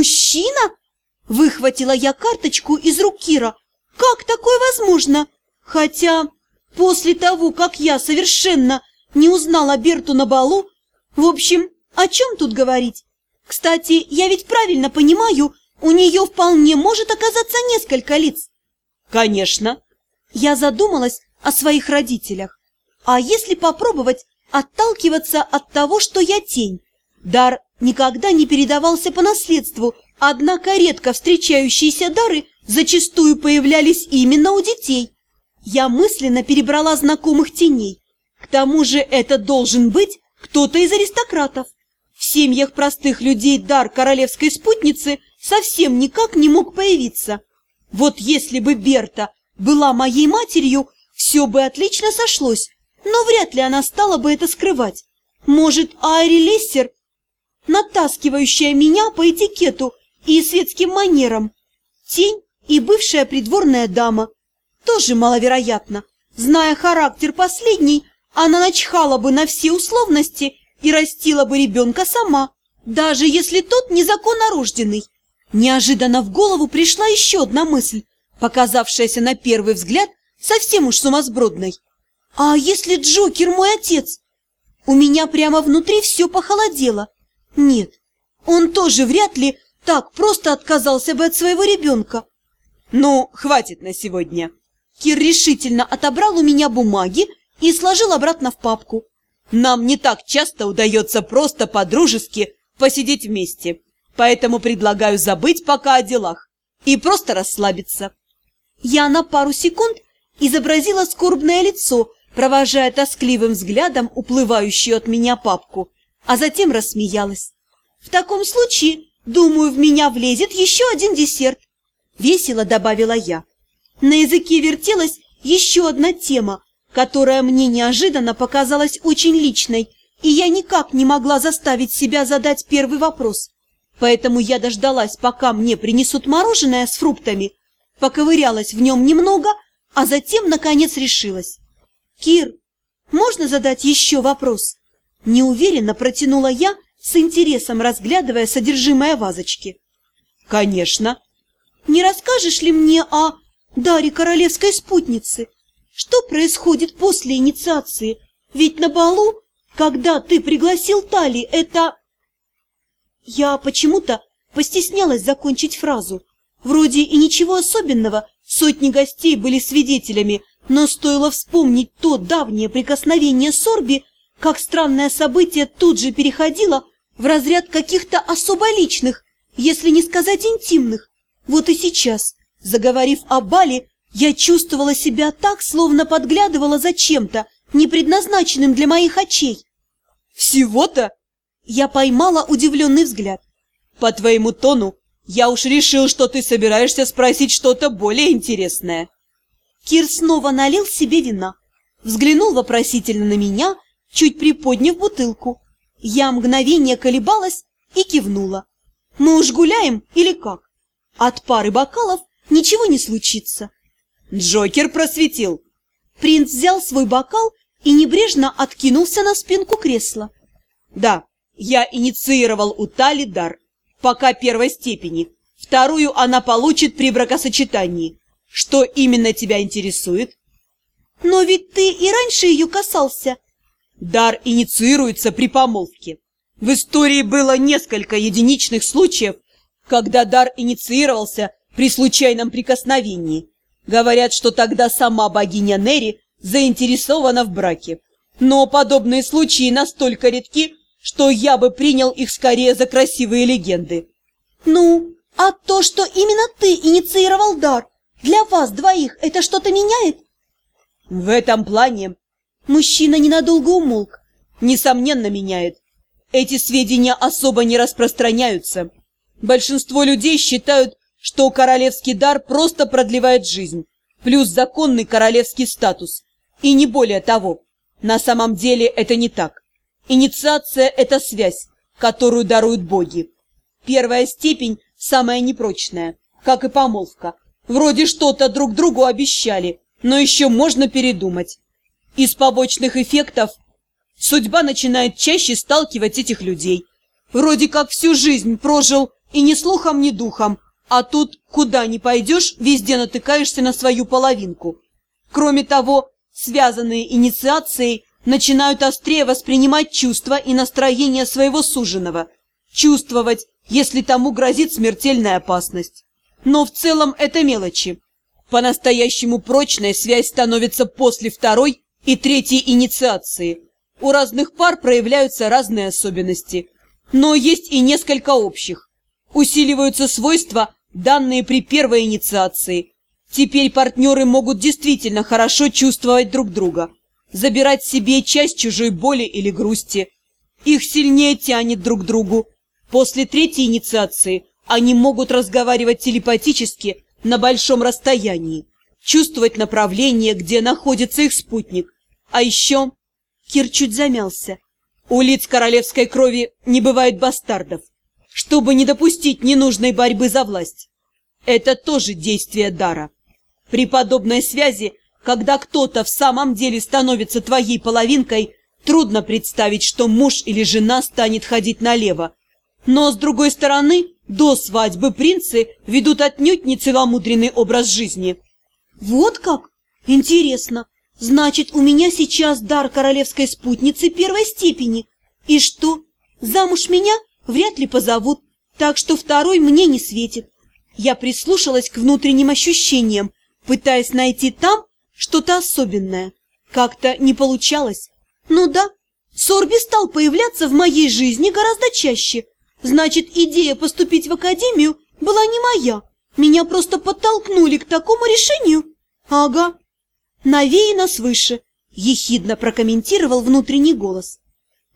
Мужчина? Выхватила я карточку из рук Кира. Как такое возможно? Хотя после того, как я совершенно не узнала Берту на балу, в общем, о чем тут говорить? Кстати, я ведь правильно понимаю, у нее вполне может оказаться несколько лиц. Конечно. Я задумалась о своих родителях. А если попробовать отталкиваться от того, что я тень? Дар никогда не передавался по наследству, однако редко встречающиеся дары зачастую появлялись именно у детей. Я мысленно перебрала знакомых теней. К тому же это должен быть кто-то из аристократов. В семьях простых людей дар королевской спутницы совсем никак не мог появиться. Вот если бы Берта была моей матерью, все бы отлично сошлось, но вряд ли она стала бы это скрывать. Может, Айри Лессер, натаскивающая меня по этикету и светским манерам, тень и бывшая придворная дама. Тоже маловероятно. Зная характер последней, она начхала бы на все условности и растила бы ребенка сама, даже если тот незаконнорожденный. Неожиданно в голову пришла еще одна мысль, показавшаяся на первый взгляд совсем уж сумасбродной. А если Джокер мой отец? У меня прямо внутри все похолодело. Нет, он тоже вряд ли так просто отказался бы от своего ребенка. Ну, хватит на сегодня. Кир решительно отобрал у меня бумаги и сложил обратно в папку. Нам не так часто удается просто по-дружески посидеть вместе, поэтому предлагаю забыть пока о делах и просто расслабиться. Я на пару секунд изобразила скорбное лицо, провожая тоскливым взглядом уплывающую от меня папку, а затем рассмеялась. В таком случае, думаю, в меня влезет еще один десерт. Весело добавила я. На языке вертелась еще одна тема, которая мне неожиданно показалась очень личной, и я никак не могла заставить себя задать первый вопрос. Поэтому я дождалась, пока мне принесут мороженое с фруктами, поковырялась в нем немного, а затем, наконец, решилась. «Кир, можно задать еще вопрос?» Неуверенно протянула я, с интересом разглядывая содержимое вазочки. «Конечно!» «Не расскажешь ли мне о даре королевской спутницы?» Что происходит после инициации? Ведь на балу, когда ты пригласил Тали, это... Я почему-то постеснялась закончить фразу. Вроде и ничего особенного, сотни гостей были свидетелями, но стоило вспомнить то давнее прикосновение Сорби, как странное событие тут же переходило в разряд каких-то особо личных, если не сказать интимных. Вот и сейчас, заговорив о Бале, я чувствовала себя так, словно подглядывала за чем-то, не предназначенным для моих очей. «Всего-то?» Я поймала удивленный взгляд. «По твоему тону я уж решил, что ты собираешься спросить что-то более интересное». Кир снова налил себе вина, взглянул вопросительно на меня, чуть приподняв бутылку. Я мгновение колебалась и кивнула. «Мы уж гуляем или как? От пары бокалов ничего не случится». Джокер просветил. Принц взял свой бокал и небрежно откинулся на спинку кресла. Да, я инициировал у Тали дар, пока первой степени. Вторую она получит при бракосочетании. Что именно тебя интересует? Но ведь ты и раньше ее касался. Дар инициируется при помолвке. В истории было несколько единичных случаев, когда дар инициировался при случайном прикосновении. Говорят, что тогда сама богиня Нери заинтересована в браке. Но подобные случаи настолько редки, что я бы принял их скорее за красивые легенды. Ну, а то, что именно ты инициировал дар, для вас двоих это что-то меняет? В этом плане мужчина ненадолго умолк. Несомненно, меняет. Эти сведения особо не распространяются. Большинство людей считают, что королевский дар просто продлевает жизнь, плюс законный королевский статус. И не более того. На самом деле это не так. Инициация – это связь, которую даруют боги. Первая степень самая непрочная, как и помолвка. Вроде что-то друг другу обещали, но еще можно передумать. Из побочных эффектов судьба начинает чаще сталкивать этих людей. Вроде как всю жизнь прожил И ни слухом, ни духом, а тут куда ни пойдешь, везде натыкаешься на свою половинку. Кроме того, связанные инициацией начинают острее воспринимать чувства и настроение своего суженого, чувствовать, если тому грозит смертельная опасность. Но в целом это мелочи. По-настоящему прочная связь становится после второй и третьей инициации. У разных пар проявляются разные особенности, но есть и несколько общих. Усиливаются свойства, данные при первой инициации. Теперь партнеры могут действительно хорошо чувствовать друг друга, забирать себе часть чужой боли или грусти. Их сильнее тянет друг к другу. После третьей инициации они могут разговаривать телепатически на большом расстоянии, чувствовать направление, где находится их спутник. А еще... Кир чуть замялся. У лиц королевской крови не бывает бастардов чтобы не допустить ненужной борьбы за власть. Это тоже действие дара. При подобной связи, когда кто-то в самом деле становится твоей половинкой, трудно представить, что муж или жена станет ходить налево. Но, с другой стороны, до свадьбы принцы ведут отнюдь не целомудренный образ жизни. Вот как? Интересно. Значит, у меня сейчас дар королевской спутницы первой степени. И что, замуж меня вряд ли позовут, так что второй мне не светит. Я прислушалась к внутренним ощущениям, пытаясь найти там что-то особенное. Как-то не получалось. Ну да, Сорби стал появляться в моей жизни гораздо чаще. Значит, идея поступить в академию была не моя. Меня просто подтолкнули к такому решению. Ага. Навеяно свыше, ехидно прокомментировал внутренний голос.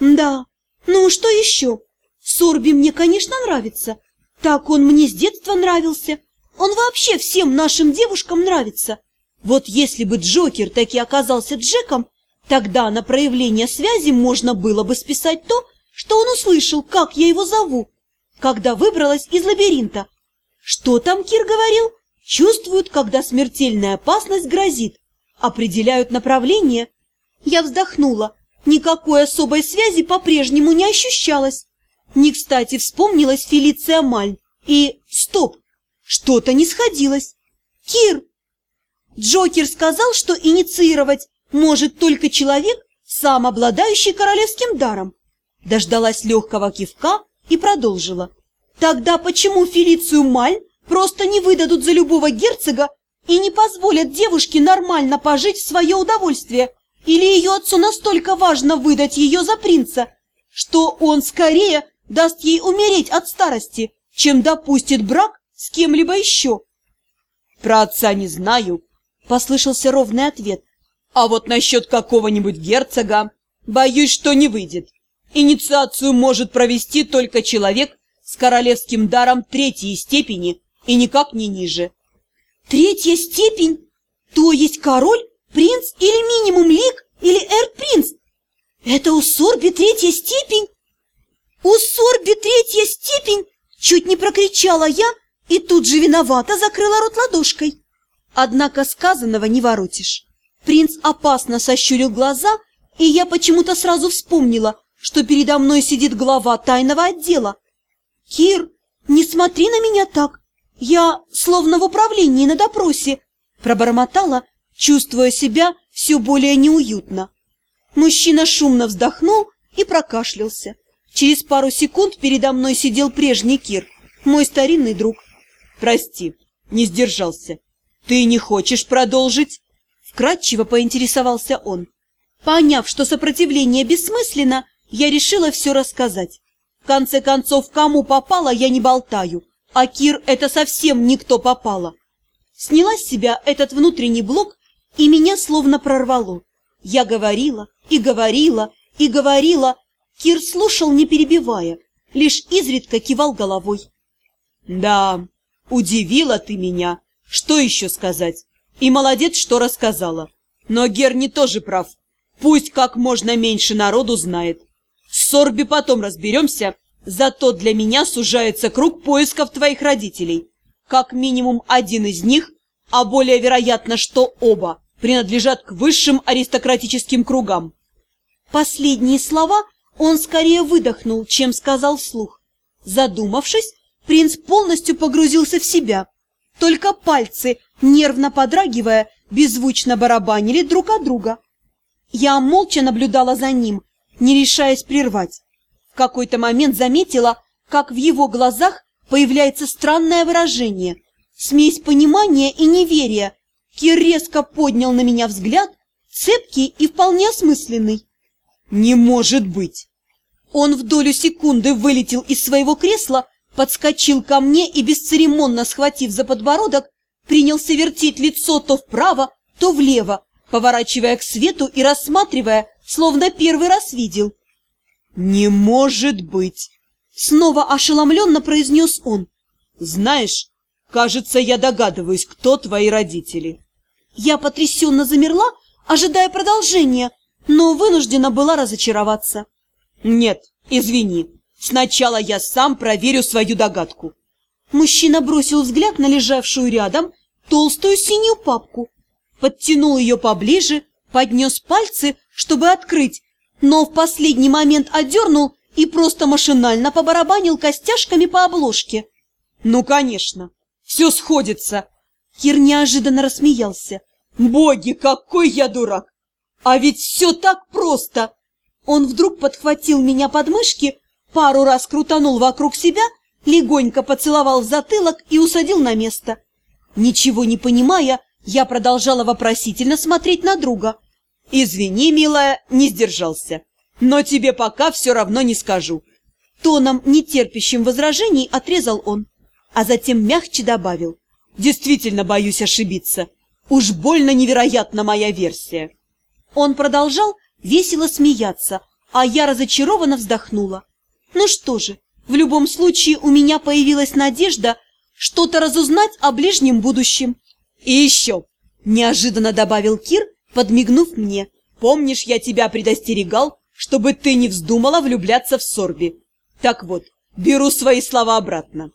Да, ну что еще? Сорби мне, конечно, нравится. Так он мне с детства нравился. Он вообще всем нашим девушкам нравится. Вот если бы Джокер таки оказался Джеком, тогда на проявление связи можно было бы списать то, что он услышал, как я его зову, когда выбралась из лабиринта. Что там Кир говорил? Чувствуют, когда смертельная опасность грозит. Определяют направление. Я вздохнула. Никакой особой связи по-прежнему не ощущалось. Не кстати вспомнилась Фелиция Маль. И... Стоп! Что-то не сходилось. Кир! Джокер сказал, что инициировать может только человек, сам обладающий королевским даром. Дождалась легкого кивка и продолжила. Тогда почему Фелицию Маль просто не выдадут за любого герцога и не позволят девушке нормально пожить в свое удовольствие? Или ее отцу настолько важно выдать ее за принца, что он скорее даст ей умереть от старости, чем допустит брак с кем-либо еще. Про отца не знаю, послышался ровный ответ. А вот насчет какого-нибудь герцога, боюсь, что не выйдет. Инициацию может провести только человек с королевским даром третьей степени и никак не ниже. Третья степень? То есть король, принц или минимум лик или эр-принц? Это у Сорби третья степень? «У Сорби третья степень!» Чуть не прокричала я и тут же виновато закрыла рот ладошкой. Однако сказанного не воротишь. Принц опасно сощурил глаза, и я почему-то сразу вспомнила, что передо мной сидит глава тайного отдела. «Кир, не смотри на меня так! Я словно в управлении на допросе!» Пробормотала, чувствуя себя все более неуютно. Мужчина шумно вздохнул и прокашлялся. Через пару секунд передо мной сидел прежний Кир, мой старинный друг. «Прости, не сдержался. Ты не хочешь продолжить?» Вкратчиво поинтересовался он. Поняв, что сопротивление бессмысленно, я решила все рассказать. В конце концов, кому попало, я не болтаю, а Кир — это совсем никто попало. Сняла с себя этот внутренний блок, и меня словно прорвало. Я говорила и говорила и говорила, Кир слушал, не перебивая, лишь изредка кивал головой. «Да, удивила ты меня. Что еще сказать? И молодец, что рассказала. Но Герни тоже прав. Пусть как можно меньше народу знает. С Сорби потом разберемся, зато для меня сужается круг поисков твоих родителей. Как минимум один из них, а более вероятно, что оба, принадлежат к высшим аристократическим кругам». Последние слова – он скорее выдохнул, чем сказал вслух. Задумавшись, принц полностью погрузился в себя. Только пальцы, нервно подрагивая, беззвучно барабанили друг от друга. Я молча наблюдала за ним, не решаясь прервать. Какой-то момент заметила, как в его глазах появляется странное выражение, смесь понимания и неверия. Кир резко поднял на меня взгляд, цепкий и вполне осмысленный. «Не может быть!» Он в долю секунды вылетел из своего кресла, подскочил ко мне и, бесцеремонно схватив за подбородок, принялся вертеть лицо то вправо, то влево, поворачивая к свету и рассматривая, словно первый раз видел. «Не может быть!» Снова ошеломленно произнес он. «Знаешь, кажется, я догадываюсь, кто твои родители». Я потрясенно замерла, ожидая продолжения, но вынуждена была разочароваться. «Нет, извини, сначала я сам проверю свою догадку». Мужчина бросил взгляд на лежавшую рядом толстую синюю папку, подтянул ее поближе, поднес пальцы, чтобы открыть, но в последний момент отдернул и просто машинально побарабанил костяшками по обложке. «Ну, конечно, все сходится!» Кир неожиданно рассмеялся. «Боги, какой я дурак! А ведь все так просто!» Он вдруг подхватил меня под мышки, пару раз крутанул вокруг себя, легонько поцеловал затылок и усадил на место. Ничего не понимая, я продолжала вопросительно смотреть на друга. «Извини, милая, не сдержался, но тебе пока все равно не скажу». Тоном, нетерпящим возражений, отрезал он, а затем мягче добавил. «Действительно боюсь ошибиться. Уж больно невероятна моя версия». Он продолжал весело смеяться, а я разочарованно вздохнула. Ну что же, в любом случае у меня появилась надежда что-то разузнать о ближнем будущем. И еще, неожиданно добавил Кир, подмигнув мне, помнишь, я тебя предостерегал, чтобы ты не вздумала влюбляться в Сорби. Так вот, беру свои слова обратно.